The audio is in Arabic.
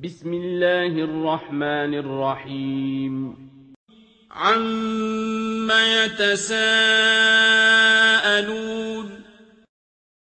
بسم الله الرحمن الرحيم عم يتساءلون